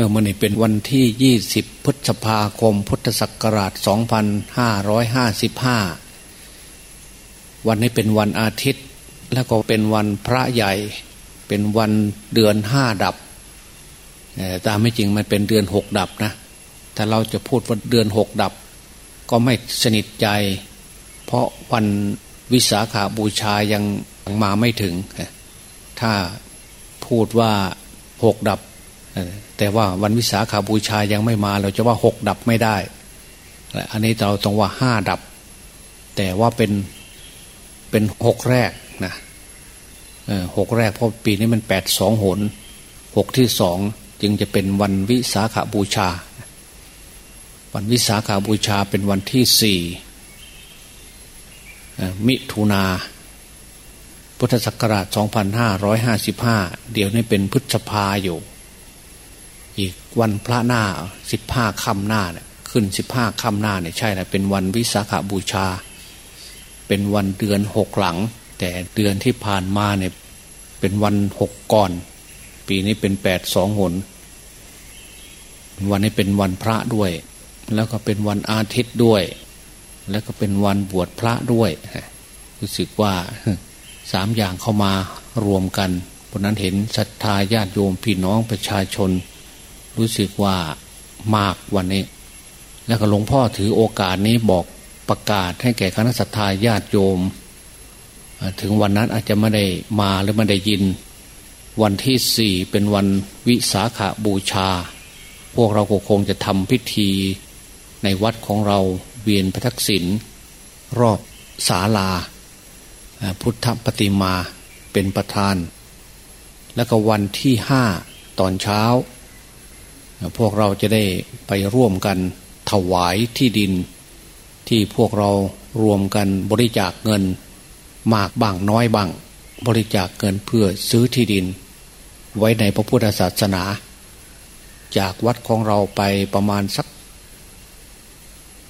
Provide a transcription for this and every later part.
ออมันนี่เป็นวันที่ 20 พฤษภาคม พุทธศักราช 2555 วันนี้เป็นวันอาทิตย์ แล้วก็เป็นวันพระใหญ่ เป็นวันเดือนห้าดับ ตามไม่จริงมันเป็นเดือนหกดับนะ ถ้าเราจะพูดว่าเดือนหกดับ ก็ไม่สนิทใจ เพราะวันวิสาขาบูชายังมาไม่ถึง ถ้าพูดว่าหกดับ แต่ว่าวันวิสาขาบูชายังไม่มา เราจะว่าหกดับไม่ได้ อันนี้เราต้องว่าห้าดับ แต่ว่าเป็นเป็นหกแรกนะหกแรกเพราะปีนี้มันแปดสองหนหกที่สองจึงจะเป็นวันวิสาขาบูชา วันวิสาขาบูชาเป็นวันที่สี่มิถุนาพุทธศักราช 2555 เดี๋ยวนี้เป็นพฤษภาอยู่ อีกวันพระหน้าสิบห้าค่ำหน้าเนี่ยขึ้นสิบห้าค่ำหน้าเนี่ยใช่นะเป็นวันวิสาขาบูชา เป็นวันเดือนหกหลัง แต่เดือนที่ผ่านมาเนี่ยเป็นวันหกก่อน ปีนี้เป็นแปดสองหน วันนี้เป็นวันพระด้วย แล้วก็เป็นวันอาทิตย์ด้วย แล้วก็เป็นวันบวชพระด้วยรู้สึกว่าสามอย่างเข้ามารวมกันเพราะนั้นเห็นศรัทธาญาติโยมพี่น้องประชาชน รู้สึกว่ามากวันนี้ แล้วก็หลวงพ่อถือโอกาสนี้บอกประกาศให้แก่คณะสัตยาญาติโยม ถึงวันนั้นอาจจะไม่ได้มาหรือไม่ได้ยิน วันที่สี่เป็นวันวิสาขาบูชา พวกเราคงจะทำพิธีในวัดของเราเวียนพระทักษิณรอบศาลา พุทธปฏิมาเป็นประธาน แล้วก็วันที่ห้าตอนเช้า พวกเราจะได้ไปร่วมกันถวายที่ดิน ที่พวกเรารวมกันบริจาคเงิน มากบ้างน้อยบ้าง บริจาคเงินเพื่อซื้อที่ดิน ไว้ในพระพุทธศาสนา จากวัดของเราไปประมาณสัก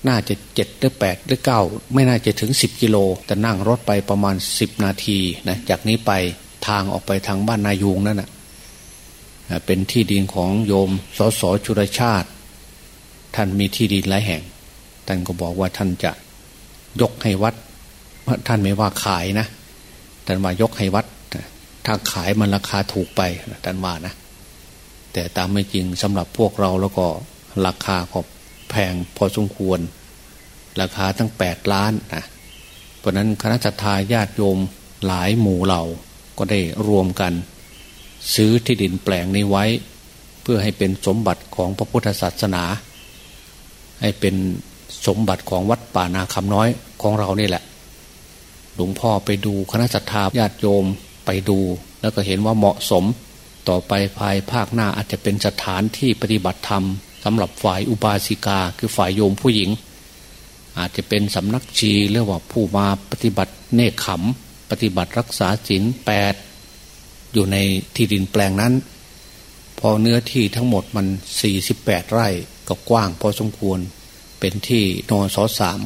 น่าจะเจ็ดหรือแปดหรือเก้าไม่น่าจะถึงสิบกิโล แต่นั่งรถไปประมาณสิบนาทีนะจากนี้ไปทางออกไปทางบ้านนายูงนั่นนะ เป็นที่ดินของโยมสสชุรชาติ ท่านมีที่ดินหลายแห่ง ท่านก็บอกว่าท่านจะยกให้วัด ท่านไม่ว่าขายนะท่านว่ายกให้วัด ถ้าขายมันราคาถูกไปท่านว่านะ แต่ตามไม่จริงสำหรับพวกเราแล้วก็ราคาก็แพงพอสมควร ราคาตั้งแปดล้านนะเพราะนั้นคณะทาญาติโยมหลายหมู่เหล่าก็ได้รวมกัน ซื้อที่ดินแปลงนี้ไว้ เพื่อให้เป็นสมบัติของพระพุทธศาสนา ให้เป็นสมบัติของวัดป่านาคำน้อยของเรานี่แหละ หลวงพ่อไปดูคณะสัตยาญาติโยมไปดู แล้วก็เห็นว่าเหมาะสม ต่อไปภายภาคหน้าอาจจะเป็นสถานที่ปฏิบัติธรรมสำหรับฝ่ายอุบาสิกาคือฝ่ายโยมผู้หญิง อาจจะเป็นสำนักชีเรียกว่าผู้มาปฏิบัติเนคขมปฏิบัติรักษาศีลแปด อยู่ในที่ดินแปลงนั้น พอเนื้อที่ทั้งหมดมันสี่สิบแปดไร่ก็กว้างพอสมควร เป็นที่นอนสอสาม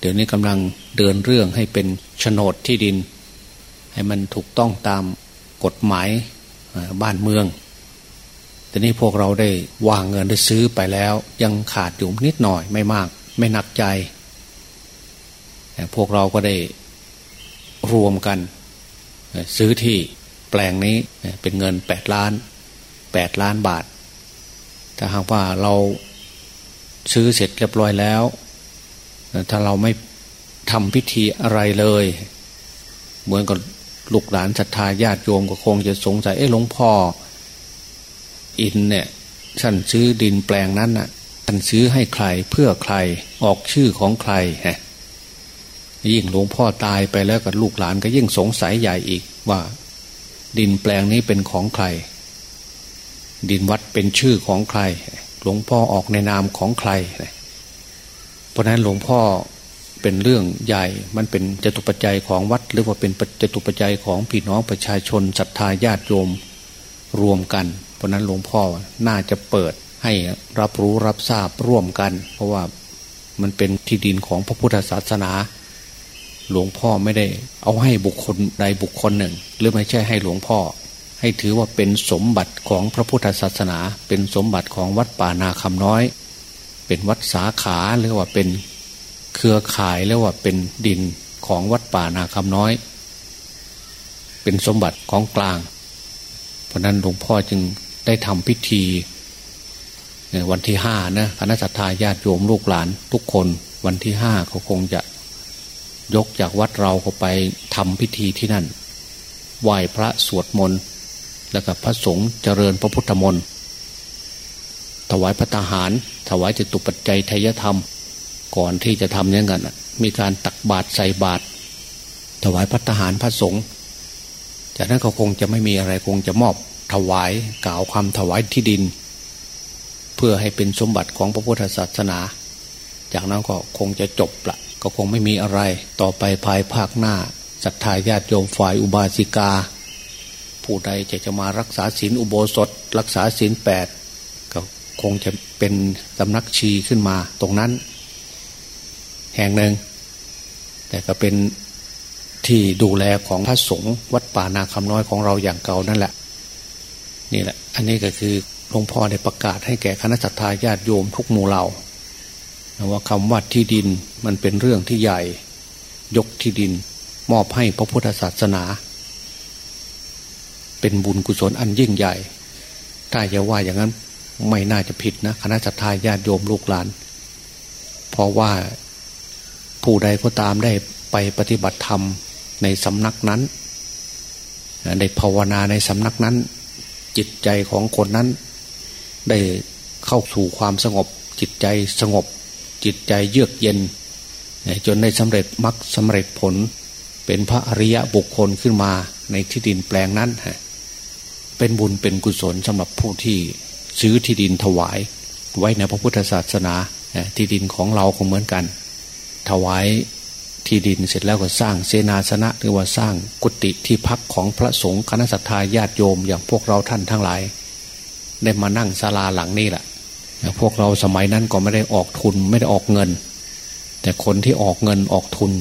เดี๋ยวนี้กำลังเดินเรื่องให้เป็นโฉนดที่ดิน ให้มันถูกต้องตามกฎหมายบ้านเมืองแต่นี้พวกเราได้วางเงินได้ซื้อไปแล้ว ยังขาดอยู่นิดหน่อยไม่มาก ไม่หนักใจพวกเราก็ได้รวมกันซื้อที่ ปลงนี้เป็นเงินแปดล้านแปดล้านบาท ถ้าหากว่าเราซื้อเสร็จเรียบร้อยแล้ว ถ้าเราไม่ทำพิธีอะไรเลย เหมือนกับลูกหลานศรัทธาญาติโยมก็คงจะสงสัย เอ้หลวงพ่อ อินเนี่ยท่านซื้อดินแปลงนั้นน่ะท่านซื้อให้ใครเพื่อใครออกชื่อของใครฮะยิ่งหลวงพ่อตายไปแล้วกับลูกหลานก็ยิ่งสงสัยใหญ่อีกว่า ดินแปลงนี้เป็นของใคร ดินวัดเป็นชื่อของใคร หลวงพ่อออกในนามของใคร เพราะนั้นหลวงพ่อเป็นเรื่องใหญ่ มันเป็นจตุปัจจัยของวัด หรือว่าเป็นจตุปัจจัยของพี่น้องประชาชนศรัทธาญาติโยมรวมกัน เพราะนั้นหลวงพ่อน่าจะเปิดให้รับรู้รับทราบร่วมกัน เพราะว่ามันเป็นที่ดินของพระพุทธศาสนา หลวงพ่อไม่ได้เอาให้บุคคลใดบุคคลหนึ่ง หรือไม่ใช่ให้หลวงพ่อ ให้ถือว่าเป็นสมบัติของพระพุทธศาสนา เป็นสมบัติของวัดป่านาคำน้อย เป็นวัดสาขาหรือว่าเป็นเครือข่ายหรือว่าเป็นดินของวัดป่านาคำน้อย เป็นสมบัติของกลาง เพราะนั้นหลวงพ่อจึงได้ทำพิธีวันที่ห้านะคณะสัตยาญาติโยมลูกหลานทุกคนวันที่ห้าเขาคงจะ ยกจากวัดเราเขาไปทำพิธีที่นั่น ไหว้พระสวดมนต์ แล้วก็พระสงฆ์เจริญพระพุทธมนต์ ถวายพระทหาร ถวายจตุปัจจัยทยธรรม ก่อนที่จะทำอย่างนั้นมีการตักบาตรใส่บาตร ถวายพระทหารพระสงฆ์ จากนั้นเขาคงจะไม่มีอะไรคงจะมอบถวายกล่าวคำถวายที่ดิน เพื่อให้เป็นสมบัติของพระพุทธศาสนา จากนั้นก็คงจะจบละ ก็คงไม่มีอะไรต่อไปภายภาคหน้าศรัทธาญาติโยมฝ่ายอุบาสิกา ผู้ใดจะจะมารักษาศีลอุโบสถ รักษาศีลแปดก็คงจะเป็นสำนักชีขึ้นมาตรงนั้น แห่งหนึ่ง แต่ก็เป็นที่ดูแลของพระสงฆ์วัดป่านาคำน้อยของเราอย่างเก่านั่นแหละ นี่แหละ อันนี้ก็คือหลวงพ่อได้ประกาศให้แก่คณะสัตยาญาติโยมทุกหมู่เหล่า ว่าคำว่าที่ดินมันเป็นเรื่องที่ใหญ่ ยกที่ดิน มอบให้พระพุทธศาสนา เป็นบุญกุศลอันยิ่งใหญ่ ถ้าจะว่าอย่างนั้นไม่น่าจะผิดนะคณะสัตยาญาติโยมลูกหลาน เพราะว่าผู้ใดก็ตามได้ไปปฏิบัติธรรมในสำนักนั้นในภาวนาในสำนักนั้น จิตใจของคนนั้น ได้เข้าสู่ความสงบจิตใจสงบ จิตใจเยือกเย็น จนได้สำเร็จมรรคสำเร็จผล เป็นพระอริยะบุคคลขึ้นมาในที่ดินแปลงนั้น เป็นบุญเป็นกุศลสำหรับผู้ที่ซื้อที่ดินถวาย ไว้ในพระพุทธศาสนาที่ดินของเราก็เหมือนกัน ถวายที่ดินเสร็จแล้วก็สร้างเสนาสนะหรือว่าสร้างกุฏิที่พักของพระสงฆ์คณะสัตยาญาติโยมอย่างพวกเราท่านทั้งหลาย ได้มานั่งศาลาหลังนี้แหละ พวกเราสมัยนั้นก็ไม่ได้ออกทุนไม่ได้ออกเงิน แต่คนที่ออกเงินออกทุน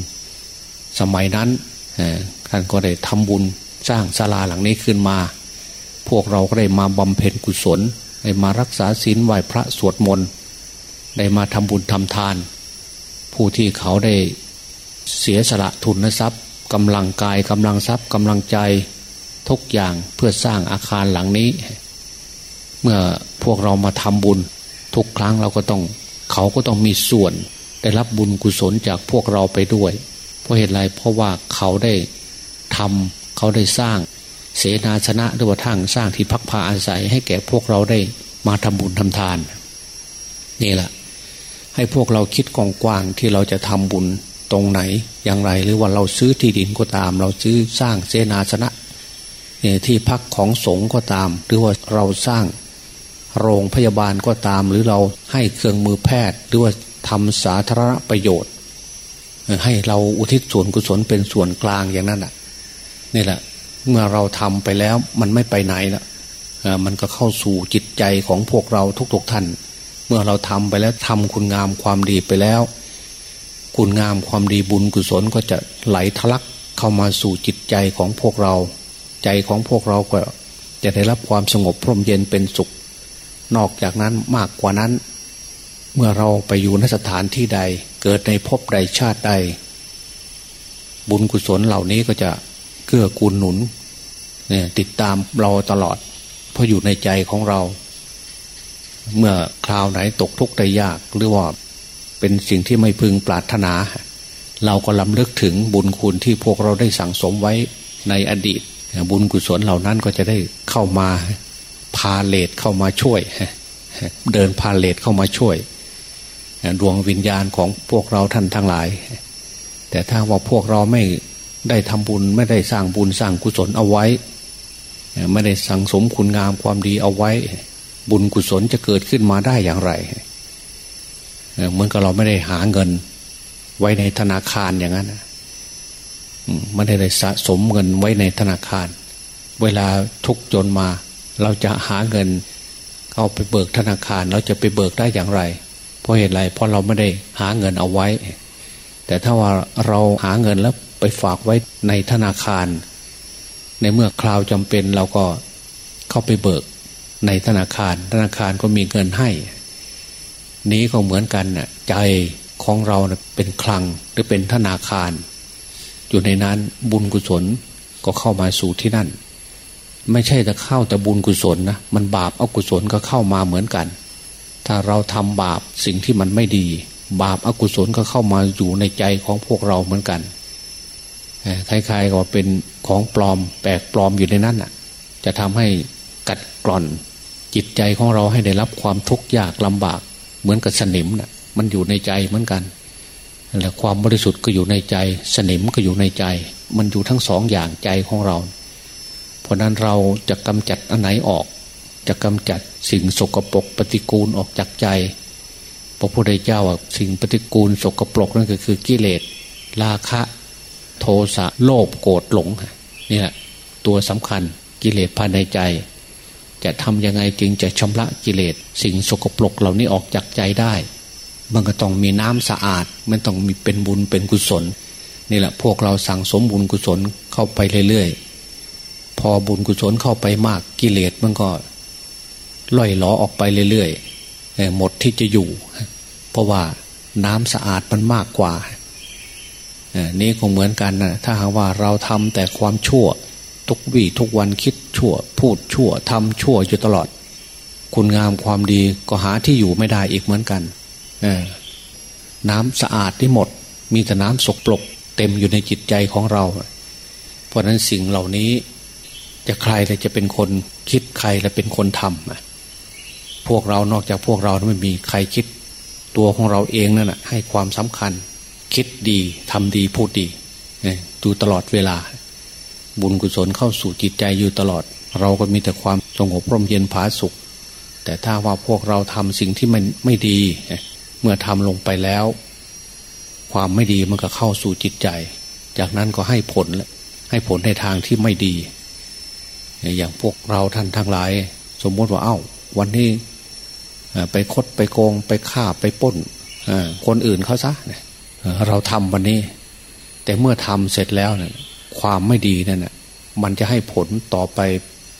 สมัยนั้นท่านก็ได้ทำบุญสร้างศาลาหลังนี้ขึ้นมา พวกเราก็ได้มาบำเพ็ญกุศลได้มารักษาศีลไหวพระสวดมนต์ได้มาทำบุญทำทาน ผู้ที่เขาได้เสียสละทุนทรัพย์กำลังกายกำลังทรัพย์กำลังใจทุกอย่างเพื่อสร้างอาคารหลังนี้ เมื่อพวกเรามาทำบุญ ทุกครั้งเราก็ต้อง เขาก็ต้องมีส่วน ได้รับบุญกุศลจากพวกเราไปด้วย เพราะเหตุไรเพราะว่าเขาได้ทำเขาได้สร้าง เสนาชนะหรือว่าทั้งสร้างที่พักพาอาศัย ให้แก่พวกเราได้มาทำบุญทำทาน นี่แหละให้พวกเราคิดกองกว้างที่เราจะทำบุญตรงไหนอย่างไรหรือว่าเราซื้อที่ดินก็ตาม เราซื้อสร้างเสนาชนะที่พักของสงฆ์ก็ตาม หรือว่าเราสร้าง โรงพยาบาลก็ตาม หรือเราให้เครื่องมือแพทย์ หรือว่าทำสาธารณประโยชน์ ให้เราอุทิศส่วนกุศลเป็นส่วนกลางอย่างนั้นอะนี่แหละ เมื่อเราทำไปแล้วมันไม่ไปไหนละมันก็เข้าสู่จิตใจของพวกเราทุกๆท่าน เมื่อเราทำไปแล้วทำคุณงามความดีไปแล้ว คุณงามความดีบุญกุศลก็จะไหลทะลักเข้ามาสู่จิตใจของพวกเรา ใจของพวกเราก็จะได้รับความสงบพร่มเย็นเป็นสุข นอกจากนั้นมากกว่านั้น เมื่อเราไปอยู่นสถานที่ใด เกิดในภพใดชาติใด บุญกุศลเหล่านี้ก็จะเกื้อกูลหนุนเนี่ยติดตามเราตลอด เพราะอยู่ในใจของเรา เมื่อคราวไหนตกทุกข์ได้ยากหรือว่าเป็นสิ่งที่ไม่พึงปรารถนา เราก็ลำลึกถึงบุญคุณที่พวกเราได้สั่งสมไว้ในอดีต บุญกุศลเหล่านั้นก็จะได้เข้ามา พาเลทเข้ามาช่วย เดินพาเลทเข้ามาช่วยดวงวิญญาณของพวกเราท่านทั้งหลาย แต่ถ้าว่าพวกเราไม่ได้ทำบุญไม่ได้สร้างบุญสร้างกุศลเอาไว้ ไม่ได้สั่งสมคุณงามความดีเอาไว้ บุญกุศลจะเกิดขึ้นมาได้อย่างไรเหมือนกับเราไม่ได้หาเงิน ไว้ในธนาคารอย่างนั้นไม่ได้สะสมเงินไว้ในธนาคาร เวลาทุกจนมา เราจะหาเงินเอาไปเบิกธนาคาร เราจะไปเบิกได้อย่างไร เพราะเหตุไรเพราะเราไม่ได้หาเงินเอาไว้ แต่ถ้าว่าเราหาเงินแล้วไปฝากไว้ในธนาคาร ในเมื่อคราวจำเป็นเราก็เข้าไปเบิกในธนาคาร ธนาคารก็มีเงินให้ นี้ก็เหมือนกันน่ะใจของเราเป็นคลังหรือเป็นธนาคาร อยู่ในนั้นบุญกุศลก็เข้ามาสู่ที่นั่น ไม่ใช่แต่เข้าแต่บุญกุศลนะมันบาปอกุศลก็เข้ามาเหมือนกัน ถ้าเราทำบาปสิ่งที่มันไม่ดี บาปอากุศลก็เข้ามาอยู่ในใจของพวกเราเหมือนกันคล้ายๆก็เป็นของปลอมแปลกปลอมอยู่ในนั้นอะ จะทำให้กัดกร่อนจิตใจของเราให้ได้รับความทุกข์ยากลำบาก เหมือนกับสนิมนะ่ะ มันอยู่ในใจเหมือนกันและความบริสุทธิ์ก็อยู่ในใจ สนิมก็อยู่ในใจ มันอยู่ทั้งสองอย่างใจของเรา เพราะนั้นเราจะกำจัดอันไหนออก จะกำจัดสิ่งสกปรกปฏิกูลออกจากใจพระพุทธเจ้าสิ่งปฏิกูลสกปรกนั่นก็คือกิเลสราคะ โทสะโลภโกรธหลงนี่แหละตัวสำคัญกิเลสภายในใจ จะทำยังไงจึงจะชำระกิเลสสิ่งสกปรกเหล่านี้ออกจากใจได้ มันก็ต้องมีน้ำสะอาด มันต้องมีเป็นบุญเป็นกุศล นี่แหละพวกเราสั่งสมบุญกุศลเข้าไปเรื่อยๆ พอบุญกุศลเข้าไปมากกิเลสมันก็ล่อยหลอออกไปเรื่อยๆหมดที่จะอยู่ เพราะว่าน้ำสะอาดมันมากกว่านี่คงเหมือนกันนะถ้าหากว่าเราทำแต่ความชั่ว ทุกวี่ทุกวันคิดชั่ว พูดชั่วทำชั่วอยู่ตลอด คุณงามความดีก็หาที่อยู่ไม่ได้อีกเหมือนกันน้ำสะอาดที่หมด มีแต่น้ำสกปรกเต็มอยู่ในจิตใจของเรา เพราะนั้นสิ่งเหล่านี้ จะใครเลยจะเป็นคนคิดใครและเป็นคนทำพวกเรานอกจากพวกเราไม่มีใครคิด ตัวของเราเองนั่นแหะให้ความสำคัญ คิดดีทำดีพูดดีดูตลอดเวลา บุญกุศลเข้าสู่จิตใจอยู่ตลอด เราก็มีแต่ความสงบร่มเย็นผาสุข แต่ถ้าว่าพวกเราทำสิ่งที่มันไม่ดี เมื่อทำลงไปแล้ว ความไม่ดีมันก็เข้าสู่จิตใจ จากนั้นก็ให้ผลให้ผลในทางที่ไม่ดี อย่างพวกเราท่านทั้งหลาย สมมติว่าเอา้า วันนี้ไปคดไปโกงไปฆ่าไปป้นคนอื่นเขาซะเราทำวันนี้ แต่เมื่อทำเสร็จแล้วเนี่ยความไม่ดีนั่นมันจะให้ผลต่อไป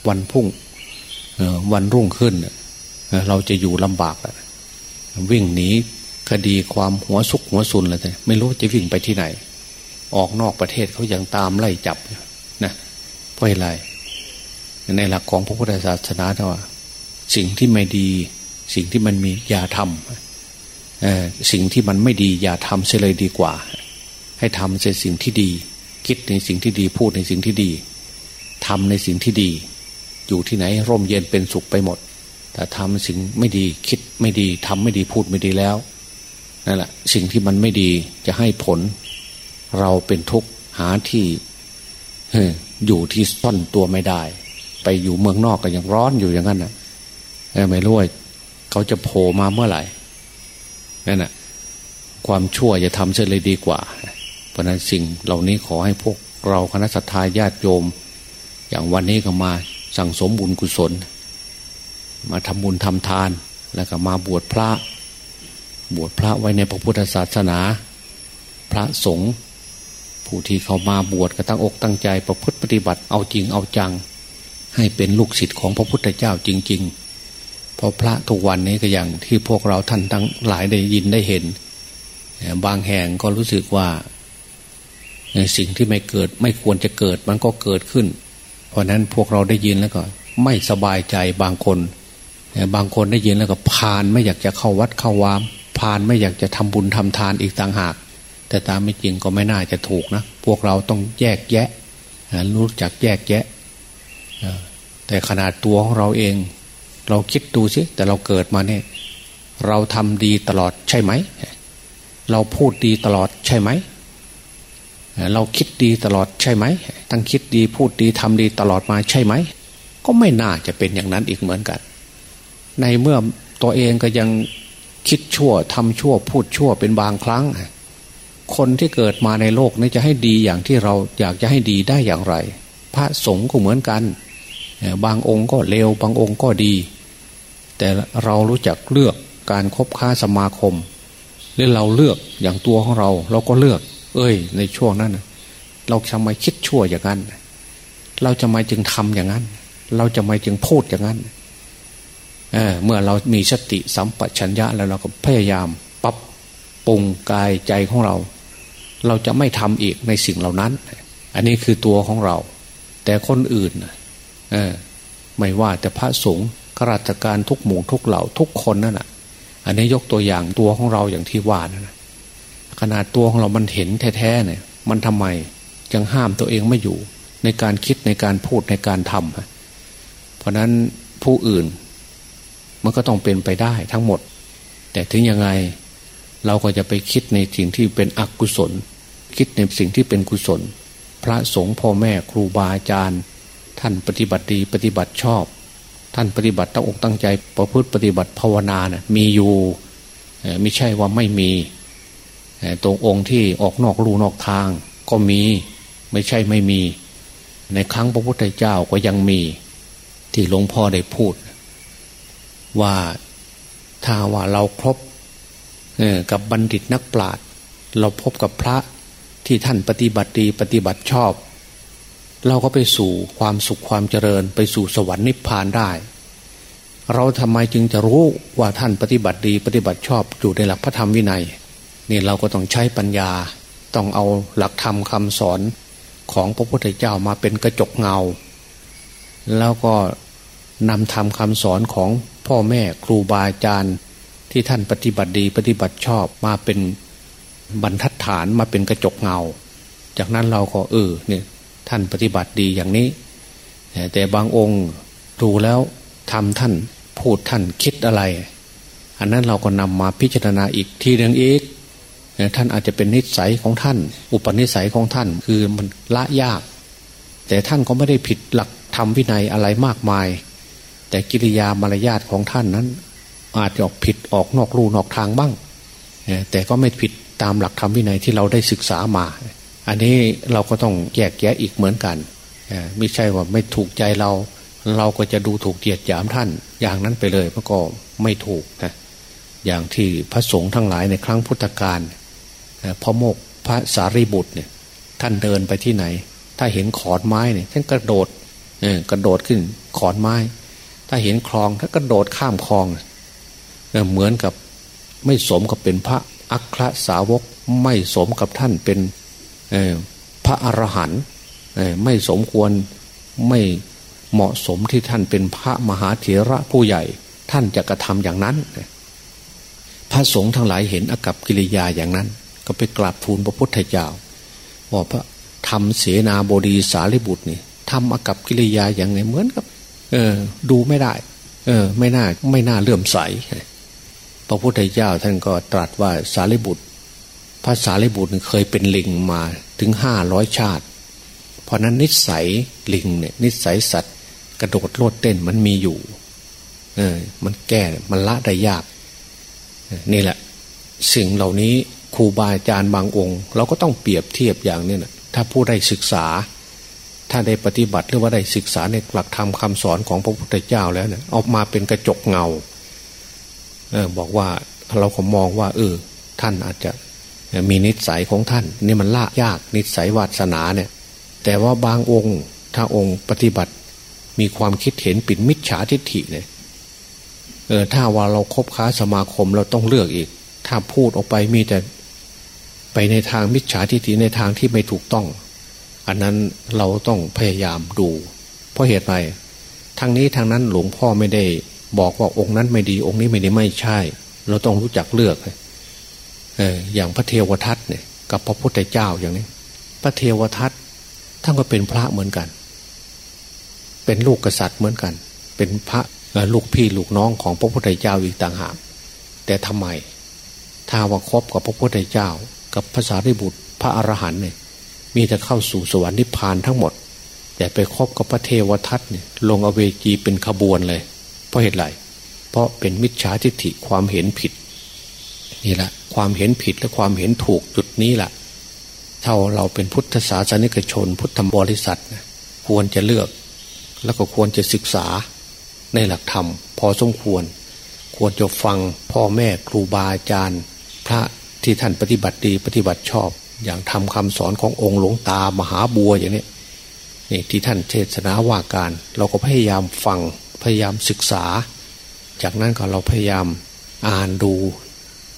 วันพุ่งวันรุ่งขึ้น เราจะอยู่ลำบากวิ่งหนีคดีความหัวสุกหัวซุนอะไรไม่รู้จะวิ่งไปที่ไหน ออกนอกประเทศเขายังตามไล่จับนะเพราะอะไร ในหลักของพระพุทธศาสนาว่าสิ่งที่ไม่ดี สิ่งที่มันมีอย่าทำสิ่งที่มันไม่ดีอย่าทำเสียเลยดีกว่า ให้ทำในสิ่งที่ดี คิดในสิ่งที่ดีพูดในสิ่งที่ดีทำในสิ่งที่ดี อยู่ที่ไหนร่มเย็นเป็นสุขไปหมด แต่ทำสิ่งไม่ดีคิดไม่ดีทำไม่ดีพูดไม่ดีแล้วนั่นแหละสิ่งที่มันไม่ดีจะให้ผล เราเป็นทุกข์หาที่อยู่ที่ซ่อนตัวไม่ได้ ไปอยู่เมืองนอกก็ยังร้อนอยู่อย่างนั้นนะไม่รู้ว่าเขาจะโผล่มาเมื่อไหร่นั่นแหะความชั่วจะทำเสียเลยดีกว่า เพราะนั้นสิ่งเหล่านี้ขอให้พวกเราคณะสัตยาญาติโยม อย่างวันนี้ก็มาสั่งสมบุญกุศล มาทำบุญทำทาน แล้วก็มาบวชพระ บวชพระไว้ในพระพุทธศาสนา พระสงฆ์ผู้ที่เขามาบวชก็ตั้งอกตั้งใจประพฤติปฏิบัติเอาจริงเอาจัง ให้เป็นลูกศิษย์ของพระพุทธเจ้าจริง ๆ เพราะพระทุกวันนี้ก็อย่างที่พวกเราท่านทั้งหลายได้ยินได้เห็น บางแห่งก็รู้สึกว่าสิ่งที่ไม่เกิดไม่ควรจะเกิดมันก็เกิดขึ้น เพราะนั้นพวกเราได้ยินแล้วก็ ไม่สบายใจบางคน บางคนได้ยินแล้วก็พานไม่อยากจะเข้าวัดเข้าวามพานไม่อยากจะทำบุญทำทานอีกต่างหาก แต่ตามไม่จริงก็ไม่น่าจะถูกนะ พวกเราต้องแยกแยะ รู้จักแยกแยะ แต่ขนาดตัวของเราเอง เราคิดดูสิแต่เราเกิดมาเนี่ย เราทำดีตลอดใช่ไหม เราพูดดีตลอดใช่ไหม เราคิดดีตลอดใช่ไหมตั้งคิดดีพูดดีทำดีตลอดมาใช่ไหม ก็ไม่น่าจะเป็นอย่างนั้นอีกเหมือนกัน ในเมื่อตัวเองก็ยังคิดชั่วทำชั่วพูดชั่วเป็นบางครั้ง คนที่เกิดมาในโลกนี้จะให้ดีอย่างที่เราอยากจะให้ดีได้อย่างไร พระสงฆ์ก็เหมือนกัน บางองค์ก็เลวบางองค์ก็ดี แต่เรารู้จักเลือกการคบค้าสมาคมหรือเราเลือกอย่างตัวของเรา เราก็เลือก เอ้ย ในช่วงนั้นเราทำไมคิดชั่วอย่างนั้น เราจะมาจึงทำอย่างนั้น เราจะไมจึงพูดอย่างนั้นเเมื่อเรามีสติสัมปชัญญะแล้วเราก็พยายามปรับปรุงกายใจของเรา เราจะไม่ทำอีกในสิ่งเหล่านั้น อันนี้คือตัวของเรา แต่คนอื่นไม่ว่าแต่พระสงฆ์ข้าราชการทุกหมู่ทุกเหล่าทุกคนนั่นแหะอันนี้ยกตัวอย่างตัวของเราอย่างที่ว่านะขนาดตัวของเรามันเห็นแท้ๆเนี่ย มันทำไมจึงห้ามตัวเองไม่อยู่ ในการคิดในการพูดในการทำเพราะนั้นผู้อื่น มันก็ต้องเป็นไปได้ทั้งหมด แต่ถึงยังไงเราก็จะไปคิดในสิ่งที่เป็นอกุศล คิดในสิ่งที่เป็นกุศล พระสงฆ์พ่อแม่ครูบาอาจารย์ ท่านปฏิบัติดีปฏิบัติชอบ ท่านปฏิบัติตั้งอกตั้งใจประพฤติปฏิบัติภาวนานะ่ะมีอยู่ไม่ใช่ว่าไม่มีตรงองค์ที่ออกนอกรูนอกทางก็มีไม่ใช่ไม่มี ในครั้งพระพุทธเจ้าก็ยังมี ที่หลวงพ่อได้พูด ว่าถ้าว่าเราครบกับบัณฑิตนักปราชญ์เราพบกับพระ ที่ท่านปฏิบัติดีปฏิบัติชอบ เราก็ไปสู่ความสุขความเจริญ ไปสู่สวรรค์นิพพานได้ เราทำไมจึงจะรู้ว่าท่านปฏิบัติดีปฏิบัติชอบอยู่ในหลักพระธรรมวินัยนี่เราก็ต้องใช้ปัญญา ต้องเอาหลักธรรมคำสอนของพระพุทธเจ้ามาเป็นกระจกเงา แล้วก็นำธรรมคำสอนของพ่อแม่ครูบาอาจารย์ที่ท่านปฏิบัติดีปฏิบัติชอบมาเป็น บรรทัดฐานมาเป็นกระจกเงา จากนั้นเราก็เออเนี่ยท่านปฏิบัติดีอย่างนี้ แต่บางองค์ดูแล้วทำท่านพูดท่านคิดอะไร อันนั้นเราก็นำมาพิจารณาอีกทีหนึ่งอีกท่านอาจจะเป็นนิสัยของท่าน อุปนิสัยของท่านคือมันละยาก แต่ท่านก็ไม่ได้ผิดหลักธรรมวินัยอะไรมากมาย แต่กิริยามารยาทของท่านนั้น อาจจะออกผิดออกนอกรูนอกทางบ้าง แต่ก็ไม่ผิด ตามหลักธรรมวินัยที่เราได้ศึกษามา อันนี้เราก็ต้องแยกแยะอีกเหมือนกันไม่ใช่ว่าไม่ถูกใจเรา เราก็จะดูถูกเกียดหยามท่าน อย่างนั้นไปเลยมันก็ไม่ถูกนะอย่างที่พระสงฆ์ทั้งหลายในครั้งพุทธกาลพระโมกพระสารีบุตรเนี่ยท่านเดินไปที่ไหน ถ้าเห็นขอนไม้เนี่ยท่านกระโดดเกระโดดขึ้นขอนไม้ ถ้าเห็นคลองท่านกระโดดข้ามคลองเหมือนกับไม่สมกับเป็นพระ อัครสาวกไม่สมกับท่านเป็นพระอรหันต์ไม่สมควรไม่เหมาะสมที่ท่านเป็นพระมหาเถระผู้ใหญ่ ท่านจะกระทำอย่างนั้น พระสงฆ์ทั้งหลายเห็นอากับกิริยาอย่างนั้น ก็ไปกราบทูลพระพุทธเจ้าว่าพระทำเสนาบดีสารีบุตรนี่ทำอากับกิริยาอย่างไงเหมือนกับ เออดูไม่ได้ เออ ไม่น่าไม่น่าเลื่อมใส ระพุทธเจ้าท่านก็ตรัสว่าสารีบุตรภาษาลิบุตรเคยเป็นลิงมาถึงห้าร้อยชาติ เพราะนั้นนิสัยลิงเนี่ยนิสัยสัตว์ กระโดดโลดเต้นมันมีอยู่ เออ มันแก้มันละได้ยาก นี่แหละ สิ่งเหล่านี้ครูบาอาจารย์บางองค์ เราก็ต้องเปรียบเทียบอย่างนี้นะถ้าผู้ได้ศึกษา ถ้าได้ปฏิบัติหรือว่าได้ศึกษาในหลักธรรมคาสอนของพระพุทธเจ้าแล้วเนะี่ยออกมาเป็นกระจกเงา ออบอกว่าเราก็มองว่า เออ ท่านอาจจะมีนิสัยของท่านนี่มันละยากนิสัยวาสนาเนี่ย แต่ว่าบางองค์ถ้าองค์ปฏิบัติ มีความคิดเห็นปิดมิจฉาทิฏฐิเนี่ยเออถ้าว่าเราครบค้าสมาคมเราต้องเลือกอีก ถ้าพูดออกไปมีแต่ไปในทางมิจฉาทิฏฐิในทางที่ไม่ถูกต้อง อันนั้นเราต้องพยายามดู เพราะเหตุไรทางนี้ทางนั้นหลวงพ่อไม่ได้ บอกว่าองค์นั้นไม่ดี องค์นี้ไม่ดีไม่ใช่ เราต้องรู้จักเลือกอย่างพระเทวทัตเนี่ย กับพระพุทธเจ้าอย่างนี้ พระเทวทัตท่านก็เป็นพระเหมือนกัน เป็นลูกกษัตริย์เหมือนกัน เป็นพระลูกพี่ลูกน้องของพระพุทธเจ้าอีกต่างหากแต่ทำไม ถ้าว่าคบกับพระพุทธเจ้า กับภาษาริบุตรพระอรหันต์เนี่ยมีแต่เข้าสู่สวรรค์นิพพานทั้งหมด แต่ไปคบกับพระเทวทัตเนี่ยลงอเวจีเป็นขบวนเลย เพราะเหตุไรเพราะเป็นมิจฉาทิฏฐิความเห็นผิดนี่แหละความเห็นผิดและความเห็นถูกจุดนี้แหละเท่าเราเป็นพุทธศาสนิกชน พุทธบริษัทควรจะเลือก แล้วก็ควรจะศึกษาในหลักธรรม พอสมควร ควรจะฟังพ่อแม่ครูบาอาจารย์ พระที่ท่านปฏิบัติดีปฏิบัติชอบ อย่างทำคำสอนขององค์หลวงตามหาบัวอย่างนี้นี่ที่ท่านเทศนาว่าการ เราก็พยายามฟัง พยายามศึกษา จากนั้นก็เราพยายามอ่านดู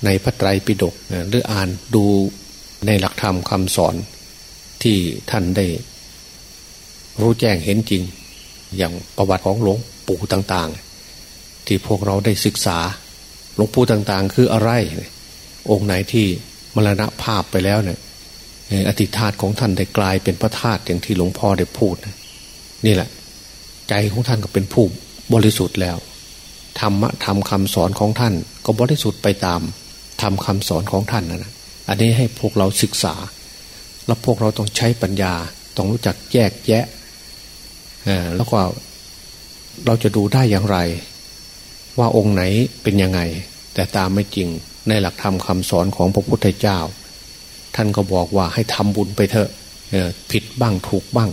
ในพระไตรปิฎกหรืออ่านดูในหลักธรรมคำสอนที่ท่านได้รู้แจ้งเห็นจริง อย่างประวัติของหลวงปู่ต่างๆ ที่พวกเราได้ศึกษาหลวงปู่ต่างๆ คืออะไร องค์ไหนที่มรณภาพไปแล้วเนี่ยอธิธาตของท่านได้กลายเป็นพระธาตุอย่างที่หลวงพ่อได้พูดนี่แหละ ใจของท่านก็เป็นผู้ บริสุทธิ์แล้วธรรมะธรรมคำสอนของท่าน ก็บริสุทธิ์ไปตามทำคำสอนของท่านนะอันนี้ให้พวกเราศึกษา แล้วพวกเราต้องใช้ปัญญา ต้องรู้จักแยกแยะแล้วก็เราจะดูได้อย่างไร ว่าองค์ไหนเป็นยังไง แต่ตามไม่จริงในหลักธรรมคำสอนของพระพุทธเจ้า ท่านก็บอกว่าให้ทำบุญไปเถอะผิดบ้างถูกบ้าง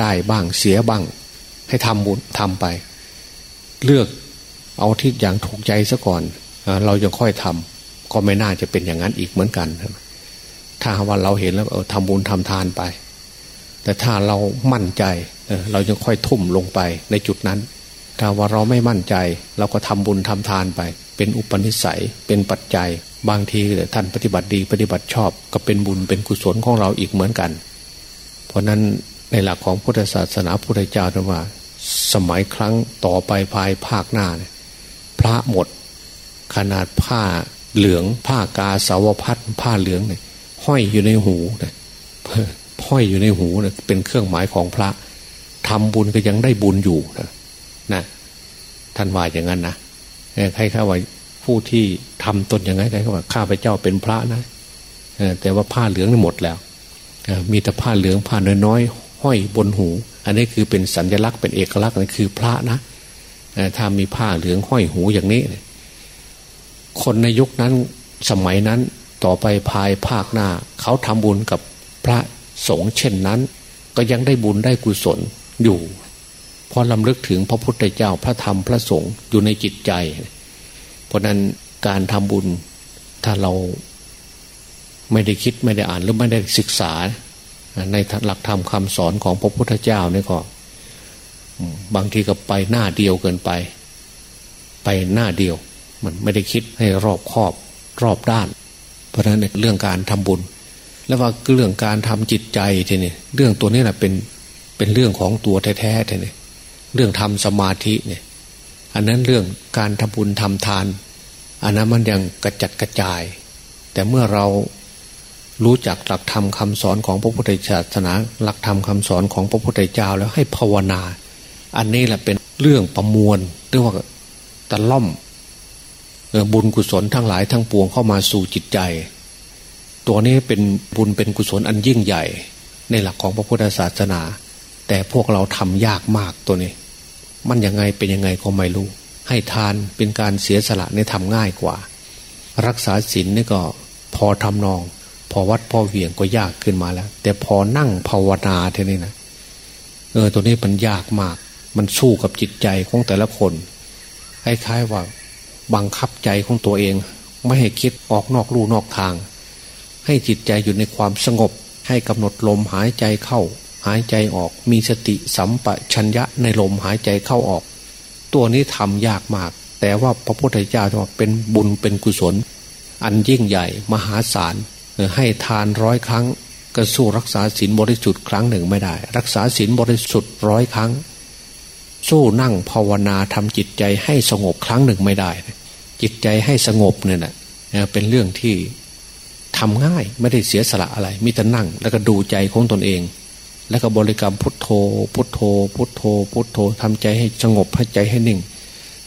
ได้บ้างเสียบ้าง ให้ทำบุญทำไป เลือกเอาที่อย่างถูกใจซะก่อนเราจะค่อยทำก็ไม่น่าจะเป็นอย่างนั้นอีกเหมือนกัน ถ้าว่าเราเห็นแล้วเออทำบุญทำทานไป แต่ถ้าเรามั่นใจเราจะค่อยทุ่มลงไปในจุดนั้น ถ้าว่าเราไม่มั่นใจ เราก็ทำบุญทำทานไป เป็นอุปนิสัยเป็นปัจจัย บางทีท่านปฏิบัติดีปฏิบัติชอบ ก็เป็นบุญเป็นกุศลของเราอีกเหมือนกัน เพราะนั้นในหลักของพุทธศาสนาพุทธเจ้าว่า สมัยครั้งต่อไปภายภาคหน้าเนี่ยพระหมด ขนาดผ้าเหลืองผ้ากาสาวพัดผ้าเหลืองเนี่ยห้อยอยู่ในหูเนี่ยห้อยอยู่ในหูเนี่ยเป็นเครื่องหมายของพระทำบุญก็ยังได้บุญอยู่นะนะท่านว่าอย่างนั้นนะใครข้าว่าผู้ที่ทำตนอย่างไรใครเขาว่าข้าพเจ้าเป็นพระนะแต่ว่าผ้าเหลืองนี่หมดแล้วมีแต่ผ้าเหลืองผ้าน้อยๆห้อยบนหู อันนี้คือเป็นสัญลักษณ์เป็นเอกลักษณ์นั่นคือพระนะถ้ามีผ้าเหลืองห้อยหูอย่างนี้ คนในยุคนั้นสมัยนั้นต่อไปภายภาคหน้า เขาทำบุญกับพระสงฆ์เช่นนั้น ก็ยังได้บุญได้กุศลอยู่พอลำลึกถึงพระพุทธเจ้าพระธรรมพระสงฆ์อยู่ในจิตใจ เพราะนั้นการทำบุญถ้าเราไม่ได้คิดไม่ได้อ่านหรือไม่ได้ศึกษา ในหลักธรรมคำสอนของพระพุทธเจ้านี่ก็บางทีก็ไปหน้าเดียวเกินไป ไปหน้าเดียว มันไม่ได้คิดให้รอบคอบรอบด้าน เพราะฉะนั้นเรื่องการทำบุญ แล้วว่าเรื่องการทำจิตใจทีนี่เรื่องตัวนี้แหละเป็นเป็นเรื่องของตัวแท้ๆทีนี่เรื่องทำสมาธิเนี่ยอันนั้นเรื่องการทำบุญทำทาน อันนั้นมันยังกระจัดกระจาย แต่เมื่อเรา รู้จักหลักธรรมคาสอนของพระพุทธศาสนา หลักธรรมคาสอนของพระพุทธเจ้าแล้วให้ภาวนา อันนี้แหละเป็นเรื่องประมวลเรียกว่าตะล่อมบุญกุศลทั้งหลายทั้งปวงเข้ามาสู่จิตใจ ตัวนี้เป็นบุญเป็นกุศลอันยิ่งใหญ่ ในหลักของพระพุทธศาสนา แต่พวกเราทำยากมากตัวนี้ มันยังไงเป็นยังไงก็ไม่รู้ ให้ทานเป็นการเสียสละนี่ทำง่ายกว่า รักษาศีลนี่ก็พอทำนอง พอวัดพอเวียงก็ยากขึ้นมาแล้ว แต่พอนั่งภาวนาเท่านี้นะเออตัวนี้มันยากมาก มันสู้กับจิตใจของแต่ละคนคล้ายๆว่าบังคับใจของตัวเอง ไม่ให้คิดออกนอกลู่นอกทาง ให้จิตใจอยู่ในความสงบ ให้กำหนดลมหายใจเข้า หายใจออกมีสติสัมปชัญญะในลมหายใจเข้าออก ตัวนี้ทำยากมาก แต่ว่าพระพุทธเจ้าว่าเป็นบุญเป็นกุศล อันยิ่งใหญ่มหาศาล ให้ทานร้อยครั้งก็สู้รักษาศีลบริสุทธิ์ครั้งหนึ่งไม่ได้ รักษาศีลบริสุทธิ์ร้อยครั้ง สู้นั่งภาวนาทำจิตใจให้สงบครั้งหนึ่งไม่ได้ จิตใจให้สงบเนี่ยนะเป็นเรื่องที่ทำง่ายไม่ได้เสียสละอะไรมิแต่นั่ง แล้วก็ดูใจของตนเอง แล้วก็บริกรรมพุทโธ พุทโธ พุทโธ พุทโธทำใจให้สงบให้ใจให้นิ่ง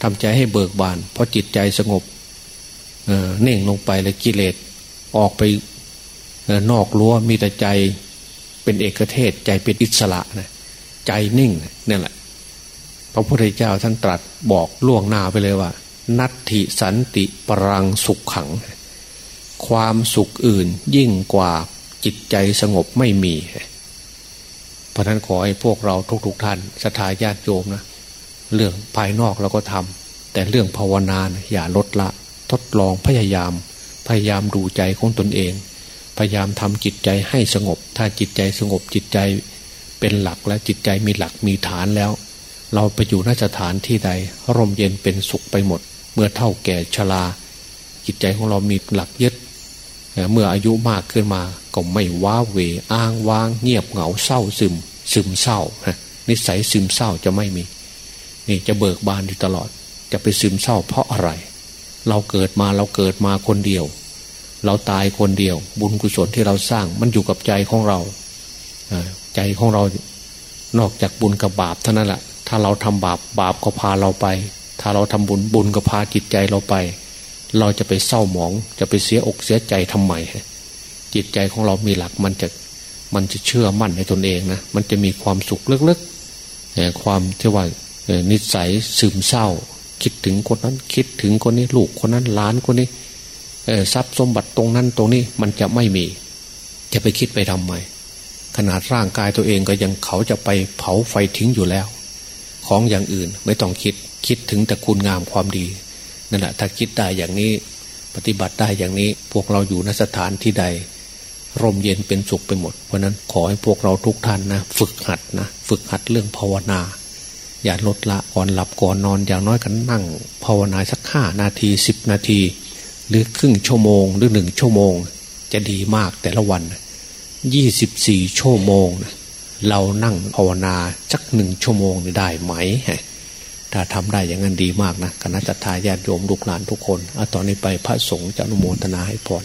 ทำใจให้เบิกบานเพราะจิตใจสงบเนิ่งลงไปแล้วกิเลสออกไป นอกรั้วมีแต่ใจเป็นเอกเทศ ใจเป็นอิสระนะใจนิ่งนี่แหละ พระพุทธเจ้าท่านตรัสบอกล่วงหน้าไปเลยว่า นัตถิสันติปรังสุขขัง ความสุขอื่นยิ่งกว่าจิตใจสงบไม่มี เพราะนั้นขอให้พวกเราทุกๆทท่านศรัทาญาติโยมนะเรื่องภายนอกเราก็ทำแต่เรื่องภาวนาอย่าลดละ ทดลองพยายาม พยายามดูใจของตนเอง พยายามทำจิตใจให้สงบ ถ้าจิตใจสงบจิตใจเป็นหลักและจิตใจมีหลักมีฐานแล้ว เราไปอยู่นสถานที่ใดร่มเย็นเป็นสุขไปหมด เมื่อเท่าแก่ชราจิตใจของเรามีหลักยึดเมื่ออายุมากขึ้นมาก็ไม่ว้าเวอ้างว้าง เงียบเหงาเศร้าซึม ซึมเศร้านิสัยซึมเศร้าจะไม่มี นี่จะเบิกบานอยู่ตลอด จะไปซึมเศร้าเพราะอะไร เราเกิดมาเราเกิดมาคนเดียว เราตายคนเดียว บุญกุศลที่เราสร้าง มันอยู่กับใจของเราใจของเรานอกจากบุญกับบาปเท่านั้นแหละถ้าเราทำบาปบาปก็พาเราไป ถ้าเราทำบุญบุญก็พาจิตใจเราไป เราจะไปเศร้าหมอง จะไปเสียอกเสียใจทำไมจิตใจของเรามีหลักมันจะมันจะเชื่อมั่นในตนเองนะมันจะมีความสุขลึกๆความที่ว่านิสัยซึมเศร้า คิดถึงคนนั้นคิดถึงคนนี้ลูกคนนั้นล้านคนนี้ ทรัพย์สมบัติตรงนั้นตรงนี้มันจะไม่มี จะไปคิดไปทำไมขนาดร่างกายตัวเองก็ยังเขาจะไปเผาไฟทิ้งอยู่แล้ว ของอย่างอื่นไม่ต้องคิดคิดถึงแต่คุณงามความดีนั่นแหละถ้าคิดได้อย่างนี้ปฏิบัติได้อย่างนี้พวกเราอยู่นสถานที่ใด ร่มเย็นเป็นสุขไปหมด เพราะนั้นขอให้พวกเราทุกท่านนะฝึกหัดนะฝึกหัดเรื่องภาวนา อย่าลดละก่อนหลับก่อนนอนอย่างน้อยกันนั่ง ภาวนาสักห้านาทีสิบนาที หรือครึ่งชั่วโมง หรือหนึ่งชั่วโมง จะดีมากแต่ละวันยี่สิบสี่ชั่วโมง เรานั่งภาวนาสักหนึ่งชั่วโมงได้ไหม ถ้าทำได้อย่างนั้นดีมากนะคณะทาญายาโยมลูกหลานทุกคนเอาตอนนี้ไปพระสงฆ์จะอนุโมทนาให้พร